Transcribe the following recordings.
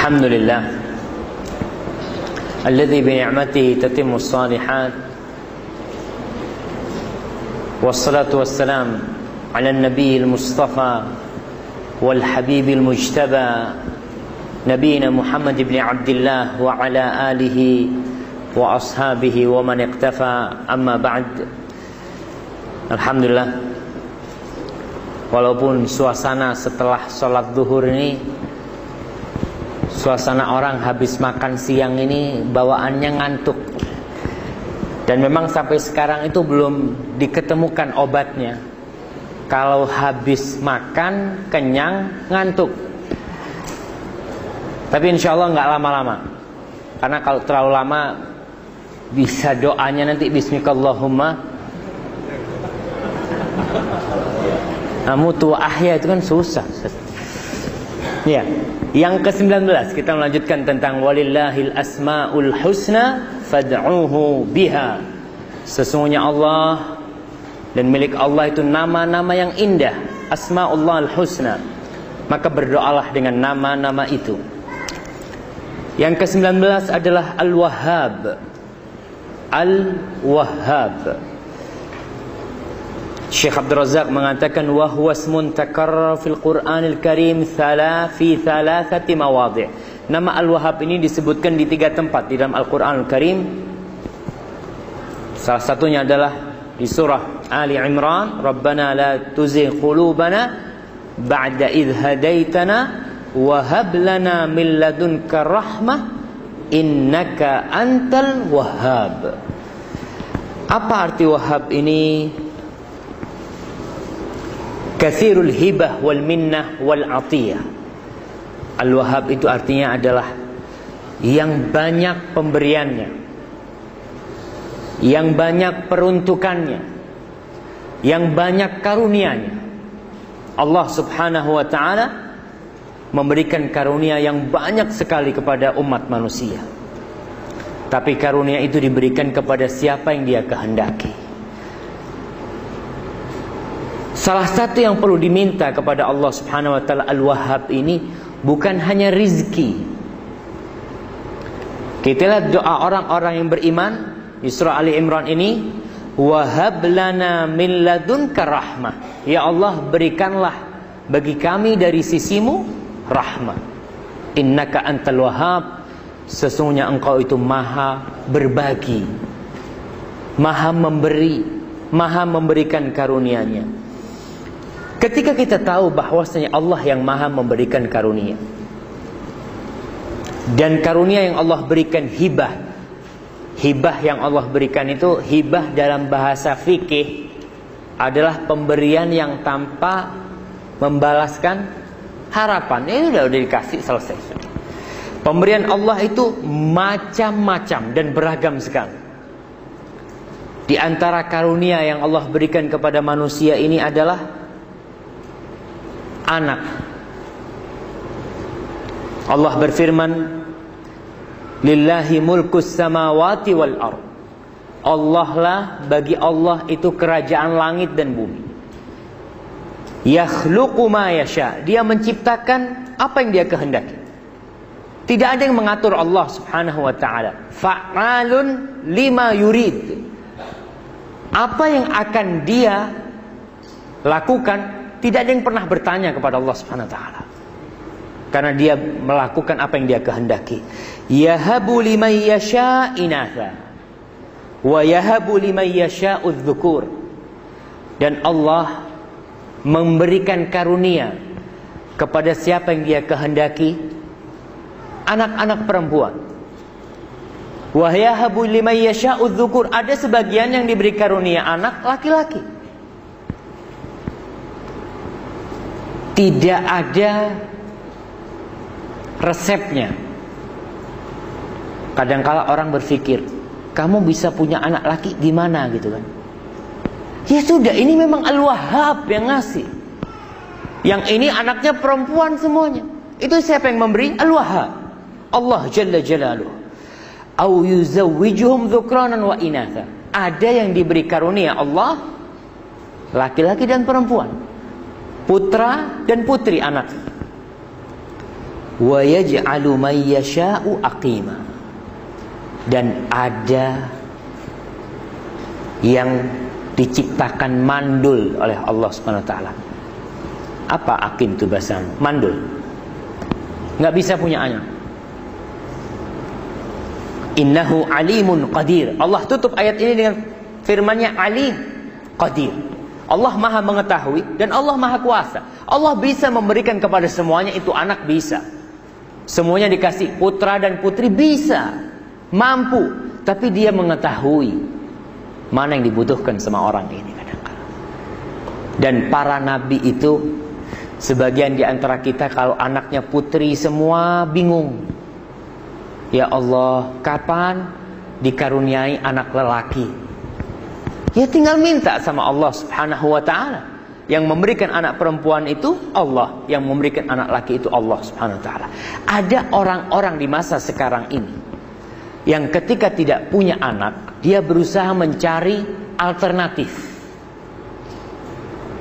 الحمد لله الذي بنعمته تتم الصالحات والصلاة والسلام على النبي المصطفى والحبيب المجتبى نبينا محمد بن عبد الله وعلى آله وأصحابه ومن اقتفى. أما بعد Alhamdulillah Walaupun suasana setelah sholat duhur ini Suasana orang habis makan siang ini Bawaannya ngantuk. Dan memang sampai sekarang itu belum diketemukan obatnya. Kalau habis makan, kenyang, ngantuk. Tapi insya Allah nggak lama-lama. Karena kalau terlalu lama Bisa doanya nanti Bismillahirrahmanirrahim Namun tua ahya itu kan susah. Ya. Yang ke-19 kita melanjutkan tentang walillahil asmaul husna fad'uhu biha. Sesungguhnya Allah dan milik Allah itu nama-nama yang indah, asmaullah husna. Maka berdoalah dengan nama-nama itu. Yang ke-19 adalah Al-Wahhab. Al-Wahhab. Syekh Abdul Razak mengatakan wa huwa ismun takarrar fil Qur'anil Karim thala fi thalathati mawadhi'. Nama Al-Wahhab ini disebutkan di tiga tempat di dalam Al-Qur'anul Karim. Salah satunya adalah di surah Ali Imran, Rabbana la tuzigh qulubana ba'da idh hadaitana wa hab lana min ladunka rahmah innaka antal wahhab. Apa arti wahhab ini? Kathirul hibah wal minnah wal atiyah. Al-Wahhab itu artinya adalah yang banyak pemberiannya. Yang banyak peruntukannya. Yang banyak karunianya. Allah Subhanahu wa taala memberikan karunia yang banyak sekali kepada umat manusia. Tapi karunia itu diberikan kepada siapa yang dia kehendaki. Salah satu yang perlu diminta kepada Allah Subhanahu wa taala Al-Wahhab ini bukan hanya rizki. Kita lihat doa orang-orang yang beriman di surah Ali Imran ini, "Wahab lana min ladunka rahmah." Ya Allah, berikanlah bagi kami dari sisimu rahmah. Innaka antal wahhab. Sesungguhnya engkau itu maha berbagi. Maha memberi, maha memberikan karunia-Nya. Ketika kita tahu bahwasanya Allah yang maha memberikan karunia. Dan karunia yang Allah berikan hibah. Hibah yang Allah berikan itu Hibah dalam bahasa fikih Adalah pemberian yang tanpa Membalaskan harapan. Ini sudah dikasih selesai. Pemberian Allah itu macam-macam dan beragam sekali. Di antara karunia yang Allah berikan kepada manusia ini adalah anak. Allah berfirman, "Lillahi mulkus samawati wal ard." Allah lah bagi Allah itu kerajaan langit dan bumi. Yakhluqu ma yasha. Dia menciptakan apa yang dia kehendaki. Tidak ada yang mengatur Allah Subhanahu wa taala. Fa'alun lima yurid. Apa yang akan dia lakukan tidak ada yang pernah bertanya kepada Allah Subhanahu wa taala. Karena dia melakukan apa yang dia kehendaki. Yahabu liman yasha inatha wa yahabu liman yasha udzukur. Dan Allah memberikan karunia kepada siapa yang dia kehendaki anak-anak perempuan. Wa yahabu liman yasha udzukur. Ada sebagian yang diberi karunia anak laki-laki. Tidak ada resepnya. Kadangkala orang berpikir, kamu bisa punya anak laki gimana gitu kan? Ya sudah, ini memang Al-Wahhab yang ngasih. Yang ini anaknya perempuan semuanya. Itu siapa yang memberi? Al-Wahhab. Allah Jalla Jalaluh. Au yuzawwijuhum dhukranan wa inatha. Ada yang diberi karunia Allah laki-laki dan perempuan putra dan putri anak. wa yaj'alu man yasha'u aqima dan ada yang diciptakan mandul oleh Allah Subhanahu wa taala. Apa akim itu bahasa mandul? Nggak bisa punya anak. Innahu alimun qadir. Allah tutup ayat ini dengan firmannya alim qadir. Allah maha mengetahui dan Allah maha kuasa. Allah bisa memberikan kepada semuanya itu anak bisa. Semuanya dikasih putra dan putri bisa. Mampu. Tapi dia mengetahui mana yang dibutuhkan sama orang ini kadang-kadang. Dan para nabi itu sebagian di antara kita kalau anaknya putri semua bingung. Ya Allah, kapan dikaruniai anak lelaki? Ya tinggal minta sama Allah Subhanahu wa taala. Yang memberikan anak perempuan itu Allah, yang memberikan anak laki itu Allah Subhanahu wa taala. Ada orang-orang di masa sekarang ini yang ketika tidak punya anak, dia berusaha mencari alternatif.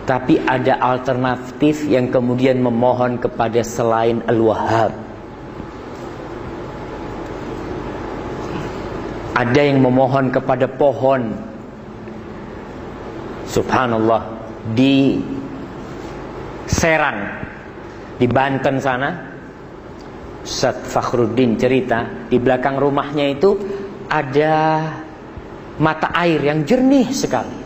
Tapi ada alternatif yang kemudian memohon kepada selain Al-Wahhab. Ada yang memohon kepada pohon Subhanallah di Serang di Banten sana Ustaz Fakhruddin cerita di belakang rumahnya itu ada mata air yang jernih sekali.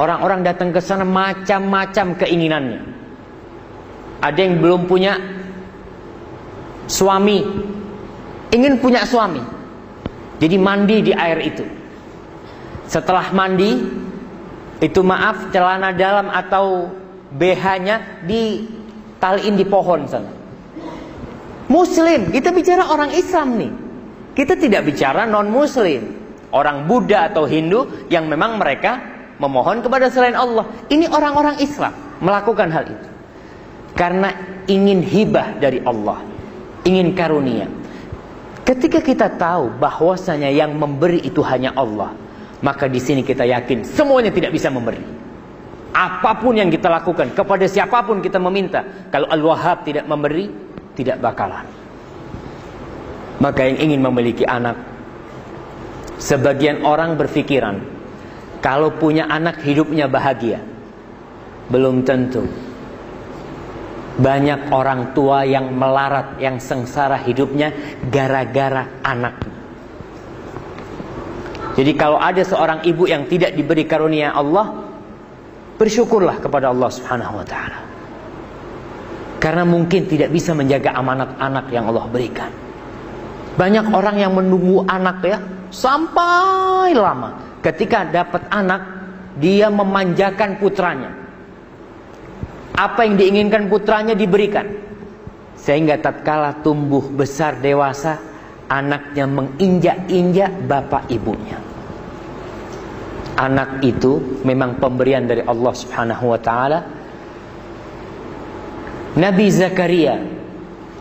Orang-orang datang ke sana macam-macam keinginannya. Ada yang belum punya suami, ingin punya suami. Jadi mandi di air itu. Setelah mandi, itu maaf celana dalam atau BH-nya ditaliin di pohon sana. Muslim, kita bicara orang Islam nih. Kita tidak bicara non muslim. Orang Buddha atau Hindu yang memang mereka memohon kepada selain Allah. Ini orang-orang Islam melakukan hal itu. Karena ingin hibah dari Allah. Ingin karunia. Ketika kita tahu bahwasanya yang memberi itu hanya Allah maka di sini kita yakin semuanya tidak bisa memberi. Apa pun yang kita lakukan kepada siapa pun kita meminta, kalau Al-Wahhab tidak memberi, tidak bakalan. Maka yang ingin memiliki anak, sebagian orang berpikiran kalau punya anak hidupnya bahagia. Belum tentu. Banyak orang tua yang melarat, yang sengsara hidupnya gara-gara anaknya. Jadi kalau ada seorang ibu yang tidak diberi karunia Allah, bersyukurlah kepada Allah Subhanahu wa taala. Karena mungkin tidak bisa menjaga amanat anak yang Allah berikan. Banyak orang yang menunggu anak ya sampai lama. Ketika dapat anak, dia memanjakan putranya. Apa yang diinginkan putranya diberikan. Sehingga tatkala tumbuh besar dewasa, anaknya menginjak-injak bapak ibunya. Anak itu memang pemberian dari Allah Subhanahu wa taala. Nabi Zakaria,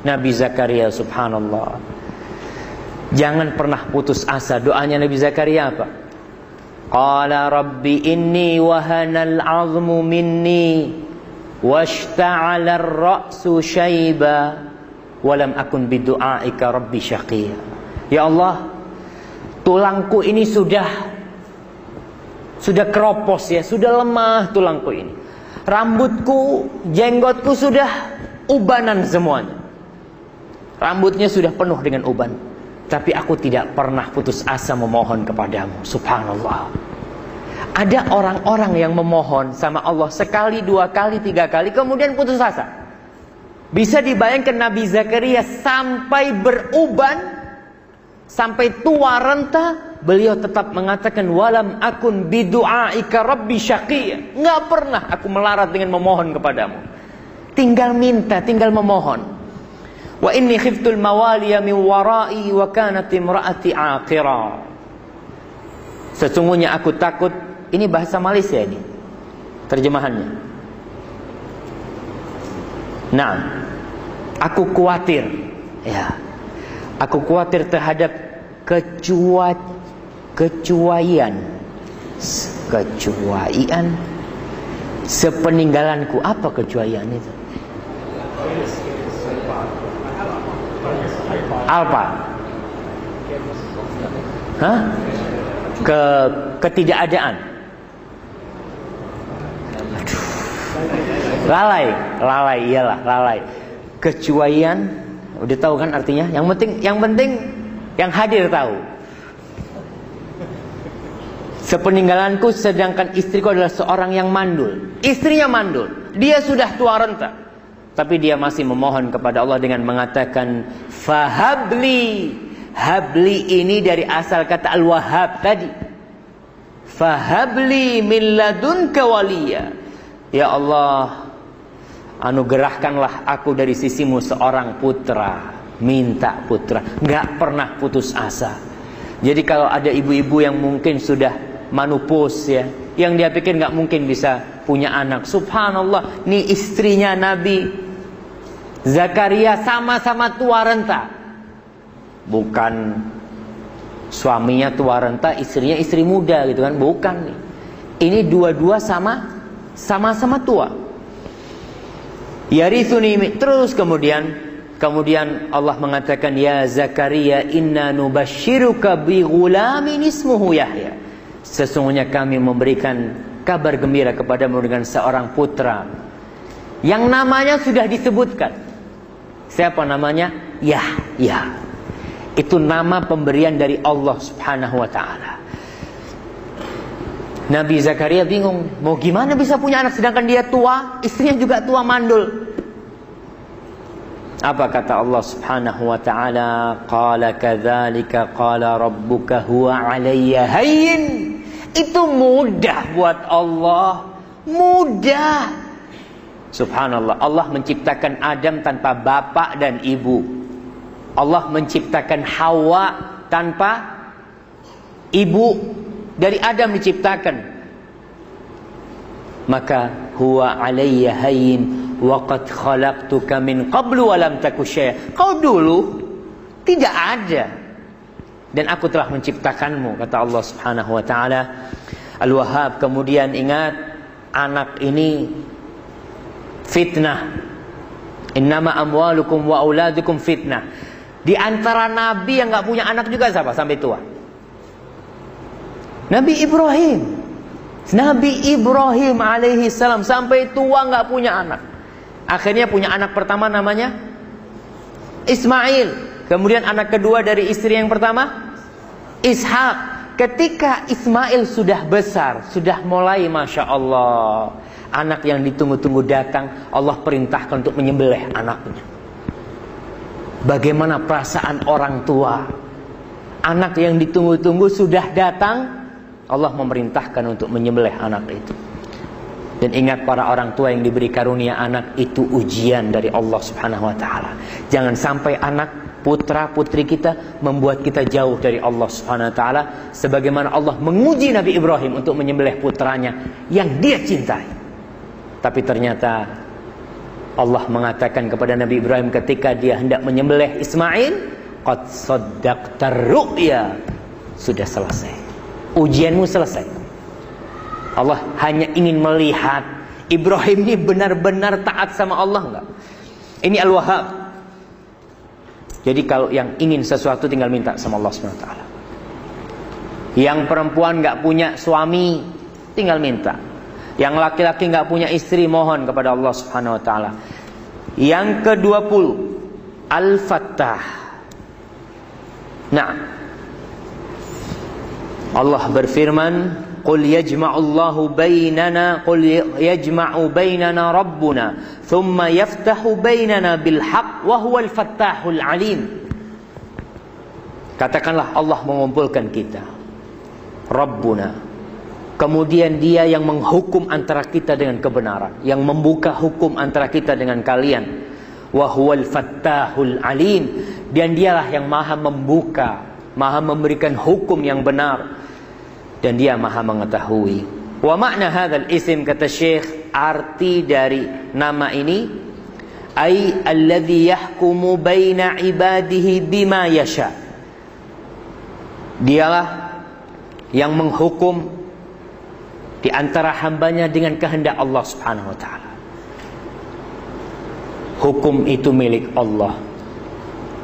Nabi Zakaria subhanallah. Jangan pernah putus asa. Doanya Nabi Zakaria apa? Qala rabbi inni wahana al-'azmu minni washta'ala ar-ra'su shayba walam akun bidu'aika rabbi syaqiyya. Ya Allah, tulangku ini sudah sudah keropos ya, sudah lemah tulangku ini. Rambutku, jenggotku sudah ubanan semuanya. Rambutnya sudah penuh dengan uban. Tapi aku tidak pernah putus asa memohon kepadamu. Subhanallah. Ada orang-orang yang memohon sama Allah sekali, dua kali, tiga kali, kemudian putus asa. Bisa dibayangkan Nabi Zakaria sampai beruban sampai tua renta beliau tetap mengatakan walam akun bidu'aika rabbi syaqiyya. Enggak pernah aku melarat dengan memohon kepadamu. Tinggal minta, tinggal memohon. Wa inni khiftul mawaliya min warai wa kanat imraati aqira. Sesungguhnya aku takut ini bahasa Malaysia ini. Terjemahannya. Nah, aku khawatir, ya, aku khawatir terhadap kecua kecuaian, kecuaian, sepeninggalanku. Apa kecuaian itu? Alfa. Hah? Ke ketidakadaan. Lalai, lalai iyalah, lalai. Kecuaian, udah tahu kan artinya? Yang penting yang penting yang hadir tahu. Sepeninggalanku sedangkan istriku adalah seorang yang mandul. Istrinya mandul. Dia sudah tua renta. Tapi dia masih memohon kepada Allah dengan mengatakan fahabli. Habli ini dari asal kata al-wahhab tadi. Fahabli min ladunka waliya. Ya Allah, anugerahkanlah aku dari sisimu seorang putra. Minta putra. Gak pernah putus asa. Jadi kalau ada ibu-ibu yang mungkin sudah manupus ya. Yang dia pikir nggak mungkin bisa punya anak. Subhanallah nih istrinya Nabi Zakaria sama-sama tua renta. Bukan suaminya tua renta istrinya istri muda gitu kan. Bukan nih. Ini dua-dua sama sama-sama tua. Yarithuni terus kemudian Kemudian Allah mengatakan ya Zakaria inna nubashiruka bi ghulamin ismuhu Yahya. Sesungguhnya kami memberikan kabar gembira kepadamu dengan seorang putra yang namanya sudah disebutkan. Siapa namanya? Yahya. Itu nama pemberian dari Allah Subhanahu wa taala. Nabi Zakaria bingung, mau gimana bisa punya anak sedangkan dia tua, istrinya juga tua mandul. Apa kata Allah Subhanahu wa taala? Qala kadzalika qala rabbuka huwa 'alayya hayyin itu mudah buat Allah. Mudah. Subhanallah. Allah menciptakan Adam tanpa bapak dan ibu. Allah menciptakan Hawa tanpa ibu. Dari Adam diciptakan. Maka huwa alayya hayyin wa qad khalaqtuka min qablu wa lam taku Kau dulu tidak ada dan aku telah menciptakanmu kata Allah Subhanahu wa taala. Al-Wahhab kemudian ingat anak ini fitnah. Innama amwalukum wa auladukum fitnah. Di antara nabi yang nggak punya anak juga siapa? Sampai tua? Nabi Ibrahim. Nabi Ibrahim alaihi salam. Sampai tua nggak punya anak. Akhirnya punya anak pertama namanya Ismail Kemudian anak kedua dari istri yang pertama Ishak. Ketika Ismail sudah besar, sudah mulai Masya Allah. Anak yang ditunggu-tunggu datang, Allah perintahkan untuk menyembelih anaknya. Bagaimana perasaan orang tua? Anak yang ditunggu-tunggu sudah datang, Allah memerintahkan untuk menyembelih anak itu. Dan ingat para orang tua yang diberi karunia anak itu ujian dari Allah Subhanahu wa taala. Jangan sampai anak putra putri kita membuat kita jauh dari Allah Subhanahu wa taala sebagaimana Allah menguji Nabi Ibrahim untuk menyembelih putranya yang dia cintai. Tapi ternyata Allah mengatakan kepada Nabi Ibrahim ketika dia hendak menyembelih Ismail, qad saddaqtar ru'ya. Sudah selesai. Ujianmu selesai. Allah hanya ingin melihat Ibrahim ini benar-benar taat sama Allah enggak? Ini Al-Wahhab jadi kalau yang ingin sesuatu tinggal minta sama Allah SWT. Yang perempuan nggak punya suami tinggal minta. Yang laki-laki nggak punya istri mohon kepada Allah Subhanahu wa. Yang ke-20 Al-Fattah. Nah. Allah berfirman قل يجمع الله بيننا قل يجمع بيننا ربنا ثم يفتح بيننا بالحق وهو الفتاح العليم Katakanlah Allah mengumpulkan kita. Rabbuna. Kemudian dia yang menghukum antara kita dengan kebenaran Yang membuka hukum antara kita dengan kalian. Wahuwal fattahul alim. Dan dialah yang maha membuka Maha memberikan hukum yang benar dan dia maha mengetahui. Wa makna hadzal isim kata Syekh arti dari nama ini ai alladhi yahkumu baina ibadihi bima yasha. Dialah yang menghukum di antara hambanya dengan kehendak Allah Subhanahu wa taala. Hukum itu milik Allah.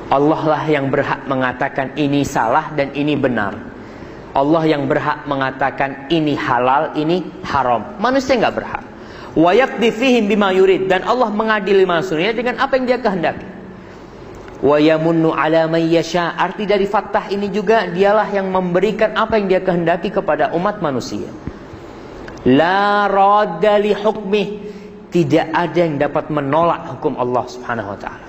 Allah lah yang berhak mengatakan ini salah dan ini benar. Allah yang berhak mengatakan ini halal, ini haram. Manusia nggak berhak. Wayak difihim bima yurid dan Allah mengadili manusia dengan apa yang dia kehendaki. Wa yamunnu ala yasha. Arti dari fattah ini juga dialah yang memberikan apa yang dia kehendaki kepada umat manusia. La radda li hukmih. Tidak ada yang dapat menolak hukum Allah Subhanahu wa taala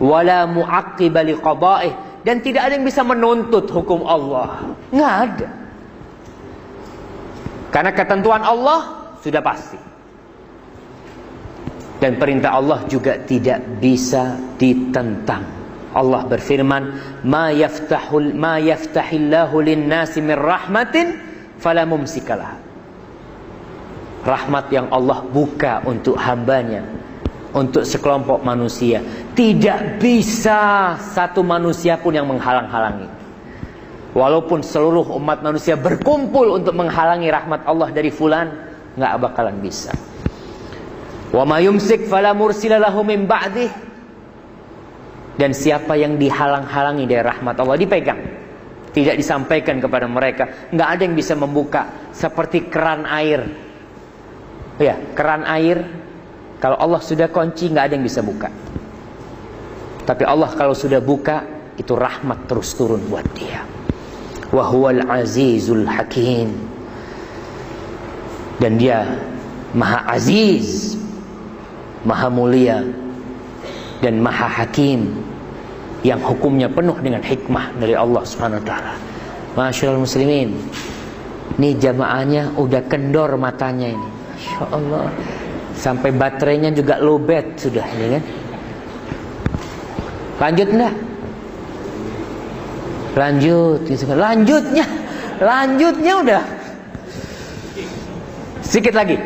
wala mu'aqqiba liqada'ih dan tidak ada yang bisa menuntut hukum Allah. Nggak ada. Karena ketentuan Allah sudah pasti. Dan perintah Allah juga tidak bisa ditentang. Allah berfirman, "Ma yaftahul ma yaftahillahu lin-nasi min rahmatin fala mumsikalah." Rahmat yang Allah buka untuk hambanya untuk sekelompok manusia. Tidak bisa satu manusia pun yang menghalang-halangi. Walaupun seluruh umat manusia berkumpul untuk menghalangi rahmat Allah dari fulan, nggak bakalan bisa. Wa ma yumsik fala mursilalahu min ba'dih. Dan siapa yang dihalang-halangi dari rahmat Allah dipegang. Tidak disampaikan kepada mereka. Nggak ada yang bisa membuka. Seperti keran air. Ya, keran air kalau Allah sudah kunci nggak ada yang bisa buka. Tapi Allah kalau sudah buka itu rahmat terus turun buat dia. Wahwal azizul hakim. Dan dia maha aziz, maha mulia, dan maha hakim yang hukumnya penuh dengan hikmah dari Allah Subhanahu wa. Masyaallah muslimin. Ini jamaahnya udah kendor matanya ini. Masya Allah. Sampai baterainya juga low bat sudah ya kan? Lanjut enggak? Lanjut, kan. lanjutnya, lanjutnya udah. Sedikit lagi.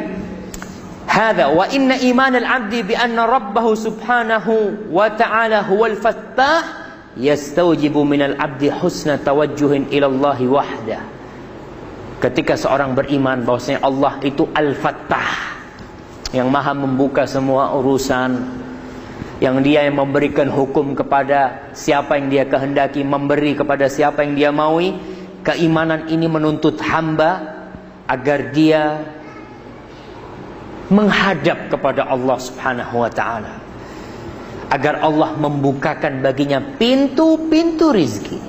Hada wa inna iman al-'abdi bi anna rabbahu subhanahu wa ta'ala huwal fattah min al-'abdi husna tawajjuhin Allah wahda. Ketika seorang beriman bahwasanya Allah itu al-fattah yang maha membuka semua urusan yang dia yang memberikan hukum kepada siapa yang dia kehendaki memberi kepada siapa yang dia maui. Keimanan ini menuntut hamba agar dia menghadap kepada Allah Subhanahu wa taala agar Allah membukakan baginya pintu-pintu rizki.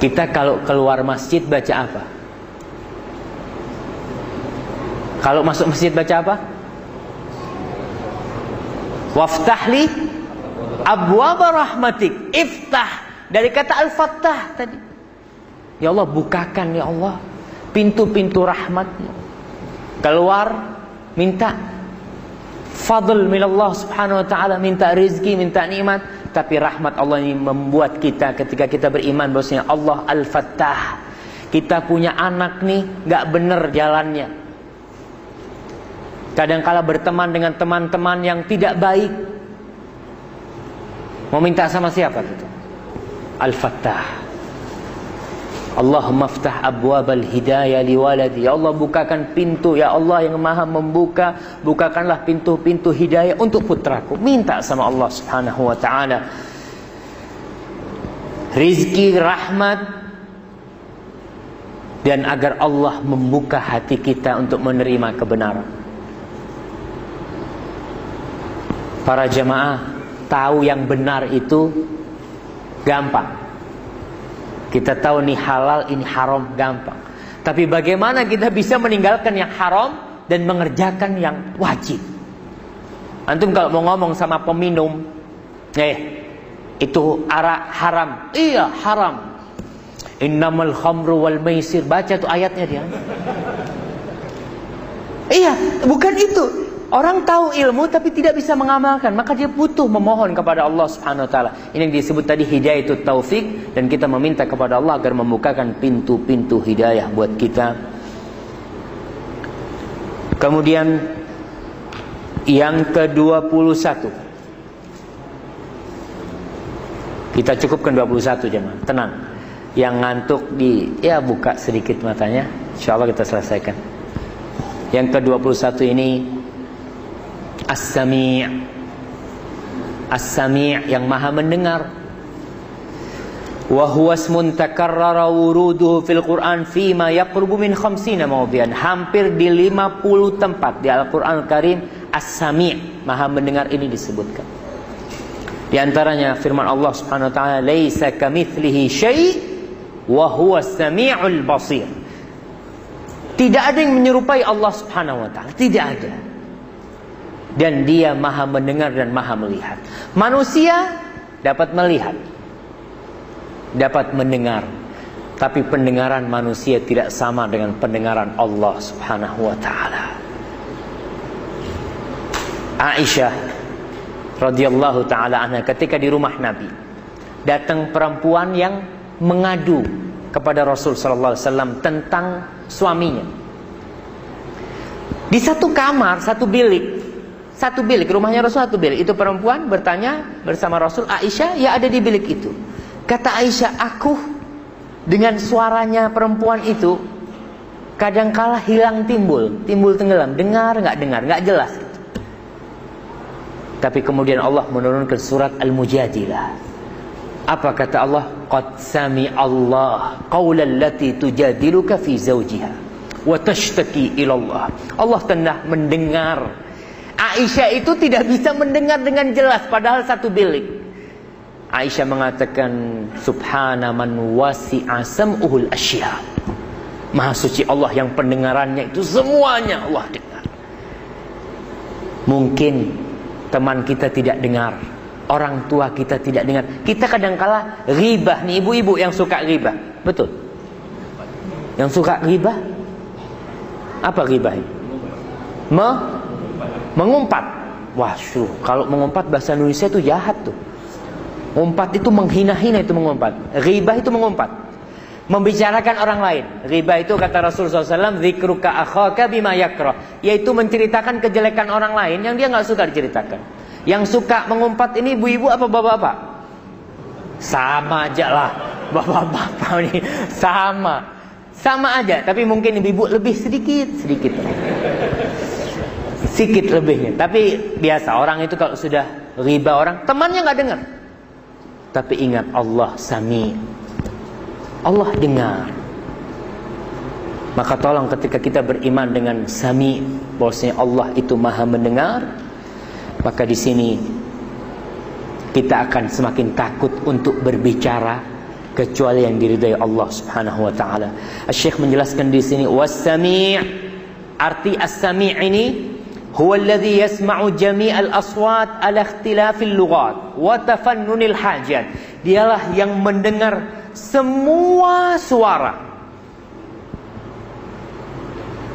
Kita kalau keluar masjid baca apa Kalau masuk masjid baca apa? Waftahli abwaba rahmatik. Iftah dari kata al-fattah tadi. Ya Allah bukakan ya Allah pintu-pintu rahmatmu. Keluar minta fadl min Allah subhanahu wa ta'ala minta rizki, minta nikmat tapi rahmat Allah ini membuat kita ketika kita beriman bahwasanya Allah al-fattah kita punya anak nih gak bener jalannya Kadangkala berteman dengan teman-teman yang tidak baik. Mau minta sama siapa itu? Al-Fattah. Allahumma ftah abwabal hidayah li waladi. Ya Allah bukakan pintu ya Allah yang Maha membuka, bukakanlah pintu-pintu hidayah untuk putraku. Minta sama Allah Subhanahu wa taala. Rizki, rahmat dan agar Allah membuka hati kita untuk menerima kebenaran. Para jemaah tahu yang benar itu gampang. Kita tahu ini halal, ini haram gampang. Tapi bagaimana kita bisa meninggalkan yang haram dan mengerjakan yang wajib? Antum kalau mau ngomong sama peminum, eh itu arak haram. Iya, haram. Innamal khamru wal maisir. Baca tuh ayatnya dia. Iya, bukan itu. Orang tahu ilmu tapi tidak bisa mengamalkan, maka dia butuh memohon kepada Allah Subhanahu wa taala. Ini yang disebut tadi hidayah itu taufik dan kita meminta kepada Allah agar membukakan pintu-pintu hidayah buat kita. Kemudian yang ke-21. Kita cukupkan 21 jemaah. Tenang. Yang ngantuk di ya buka sedikit matanya. Insyaallah kita selesaikan. Yang ke-21 ini As-Sami' As-Sami' yang maha mendengar. Wa huwa ismun wuruduhu fil Qur'an fima yaqrubu min khamsina mawdian. Hampir di 50 tempat di Al-Qur'an Karim As-Sami' maha mendengar ini disebutkan. Di antaranya firman Allah Subhanahu wa taala, "Laisa kamitslihi syai' wa huwa samiul basir." Tidak ada yang menyerupai Allah Subhanahu wa taala, tidak ada dan dia maha mendengar dan maha melihat. Manusia dapat melihat, dapat mendengar, tapi pendengaran manusia tidak sama dengan pendengaran Allah Subhanahu wa taala. Aisyah radhiyallahu taala anha ketika di rumah Nabi datang perempuan yang mengadu kepada Rasul sallallahu alaihi tentang suaminya. Di satu kamar, satu bilik satu bilik, rumahnya Rasul satu bilik. Itu perempuan bertanya bersama Rasul, Aisyah ya ada di bilik itu. Kata Aisyah, aku dengan suaranya perempuan itu kadangkala hilang timbul, timbul tenggelam, dengar nggak dengar, nggak jelas. Tapi kemudian Allah menurunkan surat Al-Mujadilah. Apa kata Allah? Qad sami Allah qawlan lati tujadiluka fi zawjiha wa tashtaki ila Allah. Allah telah mendengar Aisyah itu tidak bisa mendengar dengan jelas padahal satu bilik. Aisyah mengatakan subhana man wasi'a sam'uhul asya. Maha suci Allah yang pendengarannya itu semuanya Allah dengar. Mungkin teman kita tidak dengar, orang tua kita tidak dengar. Kita kadangkala ribah nih ibu-ibu yang suka ribah. Betul? Yang suka ribah? Apa ribah? Me Mengumpat. Wah, syuh. Kalau mengumpat bahasa Indonesia itu jahat tuh. Umpat itu menghina-hina itu mengumpat. Ribah itu mengumpat. Membicarakan orang lain. Ribah itu kata Rasulullah SAW, Zikruka akhaka bima yakra. Yaitu menceritakan kejelekan orang lain yang dia nggak suka diceritakan. Yang suka mengumpat ini ibu-ibu apa bapak-bapak? Sama aja lah. Bapak-bapak ini sama. Sama aja. Tapi mungkin ibu-ibu lebih sedikit. Sedikit sedikit lebihnya. Tapi biasa orang itu kalau sudah riba orang, temannya nggak dengar. Tapi ingat Allah sami. Allah dengar. Maka tolong ketika kita beriman dengan sami, bahwasanya Allah itu maha mendengar, maka di sini kita akan semakin takut untuk berbicara kecuali yang diridai Allah Subhanahu wa taala. Syekh menjelaskan di sini was-sami' arti as-sami' ini huwa alladhi yasma'u jami'al aswat ala ikhtilafil lughat wa tafannunil hajat. Dialah yang mendengar semua suara.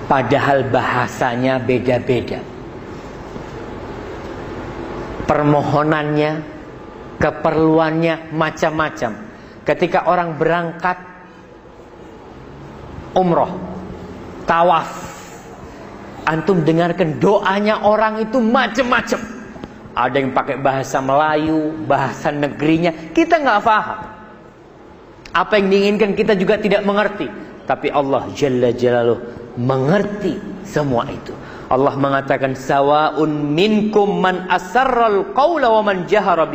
Padahal bahasanya beda-beda. Permohonannya, keperluannya macam-macam. Ketika orang berangkat umroh, tawaf, Antum dengarkan doanya orang itu macam-macam. Ada yang pakai bahasa Melayu, bahasa negerinya, kita nggak paham. Apa yang diinginkan kita juga tidak mengerti. Tapi Allah Jalla Jalaluh mengerti semua itu. Allah mengatakan sawaun minkum man asarral qawla wa man jahara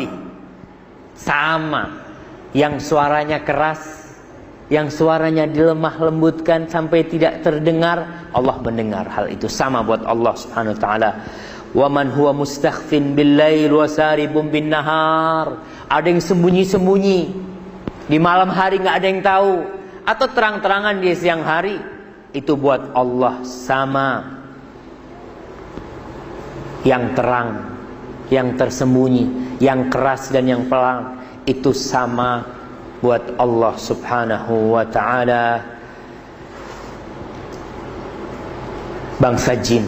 Sama yang suaranya keras yang suaranya dilemah lembutkan sampai tidak terdengar Allah mendengar hal itu. Sama buat Allah Subhanahu wa taala. Wa man huwa mustakhfin wa saribun bin nahar ada yang sembunyi-sembunyi. Di malam hari nggak ada yang tahu. Atau terang-terangan di siang hari. Itu buat Allah sama. Yang terang yang tersembunyi yang keras dan yang pelan. Itu sama buat Allah Subhanahu wa taala bangsa jin,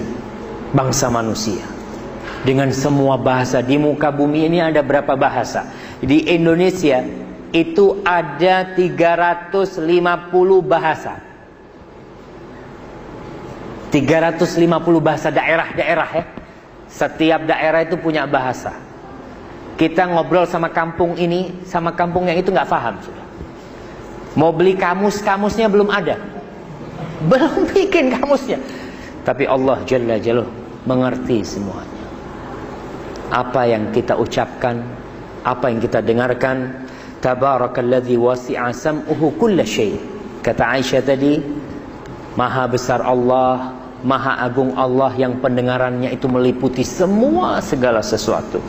bangsa manusia. Dengan semua bahasa di muka bumi ini ada berapa bahasa? Di Indonesia itu ada 350 bahasa. 350 bahasa daerah-daerah ya. Setiap daerah itu punya bahasa. Kita ngobrol sama kampung ini, sama kampung yang itu nggak paham. Mau beli kamus, kamusnya belum ada. Belum bikin kamusnya. Tapi Allah Jalla Jalla mengerti semuanya. apa yang kita ucapkan, apa yang kita dengarkan. Tabarakalladzi wasi'a sam'uhu kulla syai. Kata Aisyah tadi, Maha besar Allah, Maha agung Allah yang pendengarannya itu meliputi semua segala sesuatu.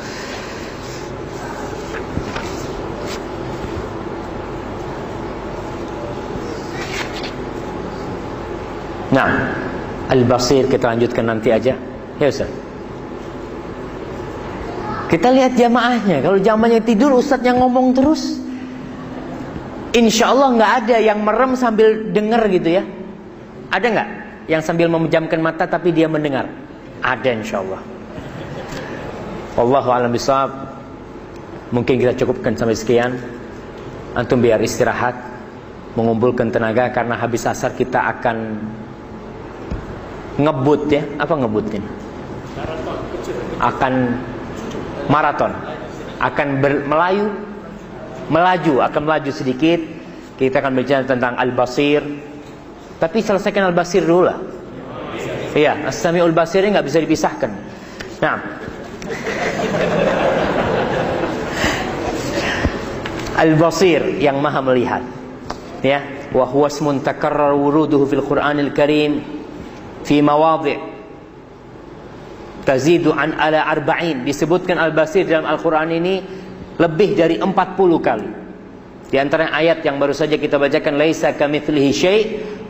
Nah, Al-Basir kita lanjutkan nanti aja. Ya Ustaz. Kita lihat jamaahnya. Kalau jamaahnya tidur, Ustadznya ngomong terus. Insya Allah nggak ada yang merem sambil dengar gitu ya. Ada nggak yang sambil memejamkan mata tapi dia mendengar? Ada insya Allah. Wallahu a'lam bishawab. Mungkin kita cukupkan sampai sekian. Antum biar istirahat, mengumpulkan tenaga karena habis asar kita akan ngebut ya? Apa ngebut ini akan maraton. Akan ber, melayu. Melaju akan melaju sedikit. Kita akan bicara tentang al-basir. Tapi selesaikan al-basir dulu lah. Iya as-sami'ul basir ini nggak bisa dipisahkan. Nah. Al-basir yang maha melihat. Ya. Wa huwa ismun wuruduhu fil Qur'anil Karim fi mawadhi' tazidu an ala arba'in. Disebutkan al-basir dalam Al-Qur'an ini lebih dari 40 kali. Di antara ayat yang baru saja kita bacakan laisa kamitslihi syai'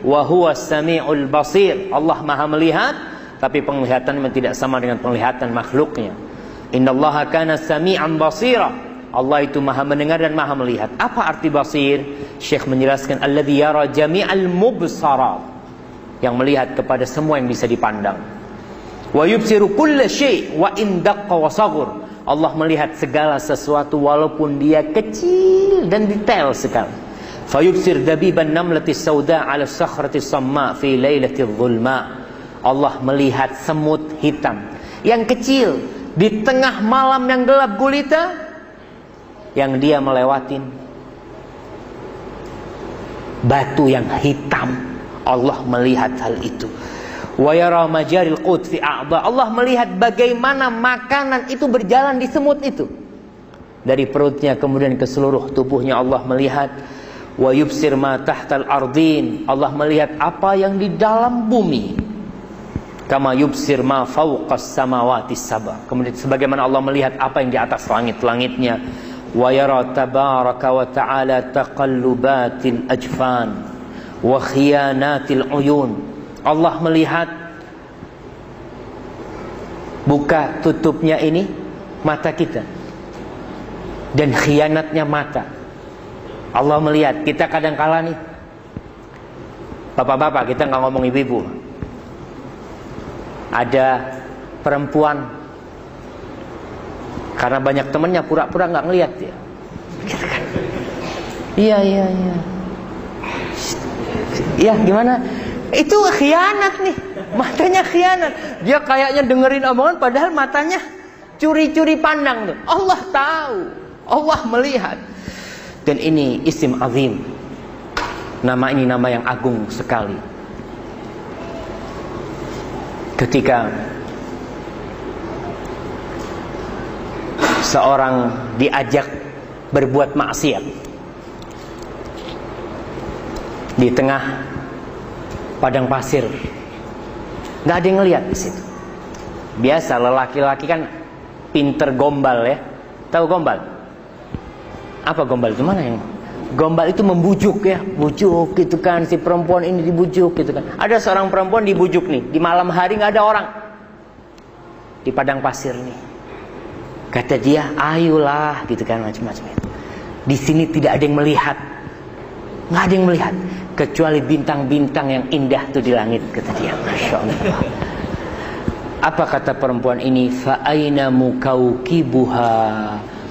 wa huwa samiul basir. Allah Maha melihat tapi penglihatan memang tidak sama dengan penglihatan makhluknya. Innallaha kana sami'an basira. Allah itu maha mendengar dan maha melihat. Apa arti basir? Syekh menjelaskan alladzi yara jami'al mubsarat yang melihat kepada semua yang bisa dipandang. Wa yubsiru kulla syai' wa in daqqa wa saghur. Allah melihat segala sesuatu walaupun dia kecil dan detail sekali. Fayubsir dabiban namlati sauda ala sakhrati samma fi lailati dhulma. Allah melihat semut hitam yang kecil di tengah malam yang gelap gulita yang dia melewatin batu yang hitam Allah melihat hal itu. Wa yara majaril qut fi a'dha. Allah melihat bagaimana makanan itu berjalan di semut itu. Dari perutnya kemudian ke seluruh tubuhnya Allah melihat wa yubsir ma tahtal ardin. Allah melihat apa yang di dalam bumi. Kama yubsir ma fawqas samawati sabah. Kemudian sebagaimana Allah melihat apa yang di atas langit-langitnya. Wa yara tabaraka wa ta'ala taqallubatil ajfan wa khiyanatil uyun. Allah melihat buka tutupnya ini mata kita. Dan khianatnya mata. Allah melihat kita kadang kala nih. Bapak-bapak kita nggak ngomong ibu-ibu. Ada perempuan Karena banyak temennya pura-pura nggak ngelihat dia. Iya iya iya Ya gimana? Itu khianat nih. Matanya khianat. Dia kayaknya dengerin omongan padahal matanya curi-curi pandang tuh. Allah tahu. Allah melihat. Dan ini isim azim. Nama ini nama yang agung sekali. Ketika seorang diajak berbuat maksiat di tengah padang pasir. Nggak ada yang ngeliat di situ. Biasa lelaki-laki kan pinter gombal ya. Tahu gombal? Apa gombal itu mana yang gombal itu membujuk ya, bujuk gitu kan si perempuan ini dibujuk gitu kan. Ada seorang perempuan dibujuk nih di malam hari nggak ada orang di padang pasir nih. Kata dia, ayolah gitu kan macam-macam itu. Di sini tidak ada yang melihat, nggak ada yang melihat kecuali bintang-bintang yang indah itu di langit kata dia. Masya Allah. Apa kata perempuan ini? Fa'aina mukaukibuha.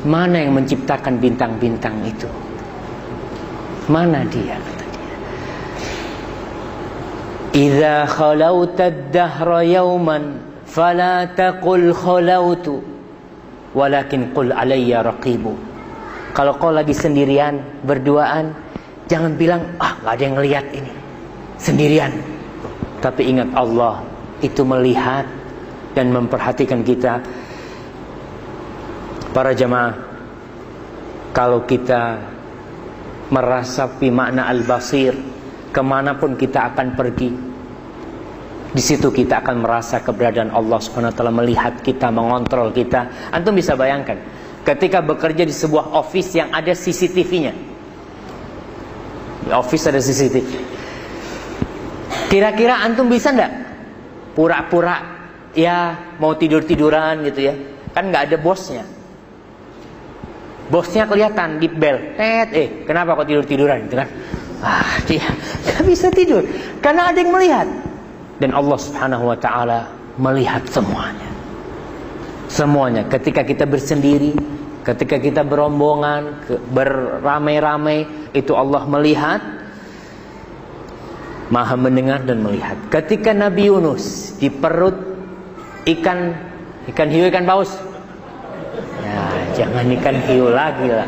Mana yang menciptakan bintang-bintang itu? Mana dia kata dia. Idza khalauta ad-dahra yawman fala taqul khalautu walakin qul alayya raqibu. Kalau kau lagi sendirian berduaan Jangan bilang, ah gak ada yang ngelihat ini. Sendirian. Tapi ingat Allah itu melihat dan memperhatikan kita. Para jemaah, kalau kita merasapi makna al-basir, ke mana pun kita akan pergi, di situ kita akan merasa keberadaan Allah Subhanahu wa taala melihat kita, mengontrol kita. Antum bisa bayangkan, ketika bekerja di sebuah office yang ada CCTV-nya. Di office ada CCTV. Kira-kira antum bisa ndak pura-pura ya mau tidur-tiduran gitu ya? Kan nggak ada bosnya. Bosnya kelihatan di bel. Tet, eh, kenapa kok tidur-tiduran gitu kan? Ah, dia nggak bisa tidur karena ada yang melihat. Dan Allah Subhanahu wa taala melihat semuanya. Semuanya ketika kita bersendiri, ketika kita berombongan, beramai-ramai, itu Allah melihat Maha mendengar dan melihat. Ketika Nabi Yunus di perut ikan ikan hiu ikan paus jangan ikan hiu lagi lah.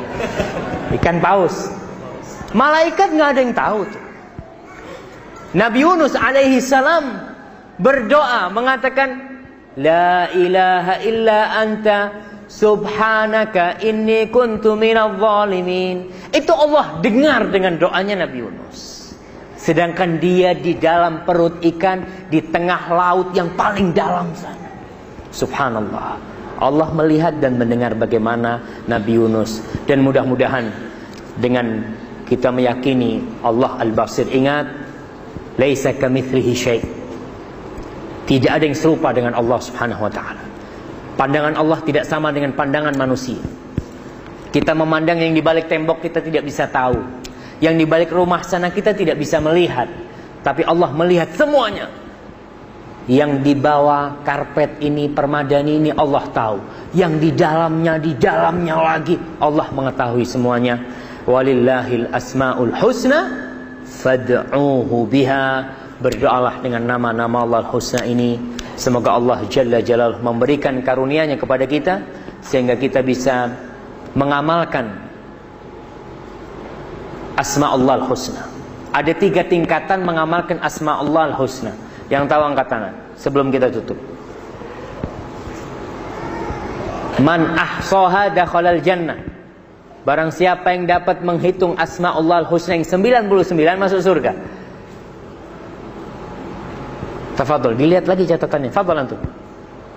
Ikan paus. Malaikat nggak ada yang tahu tuh. Nabi Yunus alaihi salam berdoa mengatakan La ilaha illa anta subhanaka inni kuntu minadh zalimin. Itu Allah dengar dengan doanya Nabi Yunus. Sedangkan dia di dalam perut ikan di tengah laut yang paling dalam sana. Subhanallah. Allah melihat dan mendengar bagaimana Nabi Yunus dan mudah-mudahan dengan kita meyakini Allah Al-Basir ingat laisa kamitslihi syai' tidak ada yang serupa dengan Allah Subhanahu wa taala pandangan Allah tidak sama dengan pandangan manusia kita memandang yang di balik tembok kita tidak bisa tahu yang di balik rumah sana kita tidak bisa melihat tapi Allah melihat semuanya yang di bawah karpet ini, permadani ini Allah tahu. Yang di dalamnya, di dalamnya lagi Allah mengetahui semuanya. Walillahil asmaul husna fad'uhu biha. Berdoalah dengan nama-nama Allah husna ini. Semoga Allah Jalla Jalal memberikan karunia-Nya kepada kita sehingga kita bisa mengamalkan asma Allah husna. Ada tiga tingkatan mengamalkan asma Allah husna. Yang tahu angkat tangan sebelum kita tutup. Man ahsaha dakhalal jannah. Barang siapa yang dapat menghitung asma Allah husna yang 99 masuk surga. Tafadhol, dilihat lagi catatannya. Fadhol antum.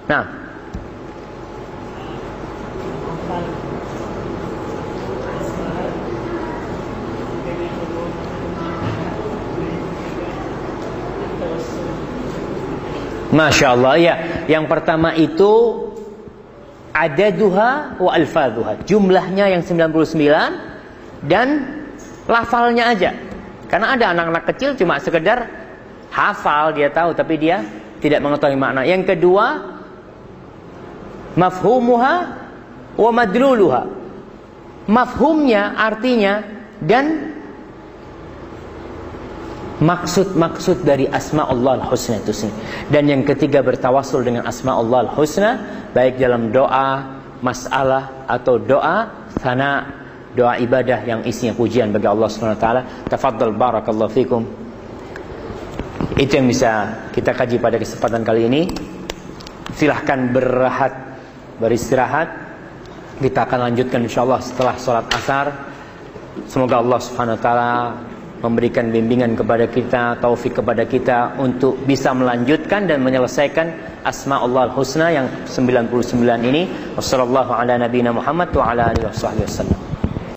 Nah, Masya Allah ya. Yang pertama itu ada duha wa alfaduha. Jumlahnya yang 99 dan lafalnya aja. Karena ada anak-anak kecil cuma sekedar hafal dia tahu tapi dia tidak mengetahui makna. Yang kedua mafhumuha wa madluluha. Mafhumnya artinya dan maksud-maksud dari asma Allah husna itu sih. Dan yang ketiga bertawasul dengan asma Allah husna baik dalam doa, masalah atau doa sana doa ibadah yang isinya pujian bagi Allah Subhanahu wa taala. Tafadhal barakallahu fikum. Itu yang bisa kita kaji pada kesempatan kali ini. Silahkan berrehat, beristirahat. Kita akan lanjutkan insyaallah setelah sholat asar. Semoga Allah Subhanahu wa taala memberikan bimbingan kepada kita, taufik kepada kita untuk bisa melanjutkan dan menyelesaikan asma Allah husna yang 99 ini. Wassalamualaikum warahmatullahi wabarakatuh.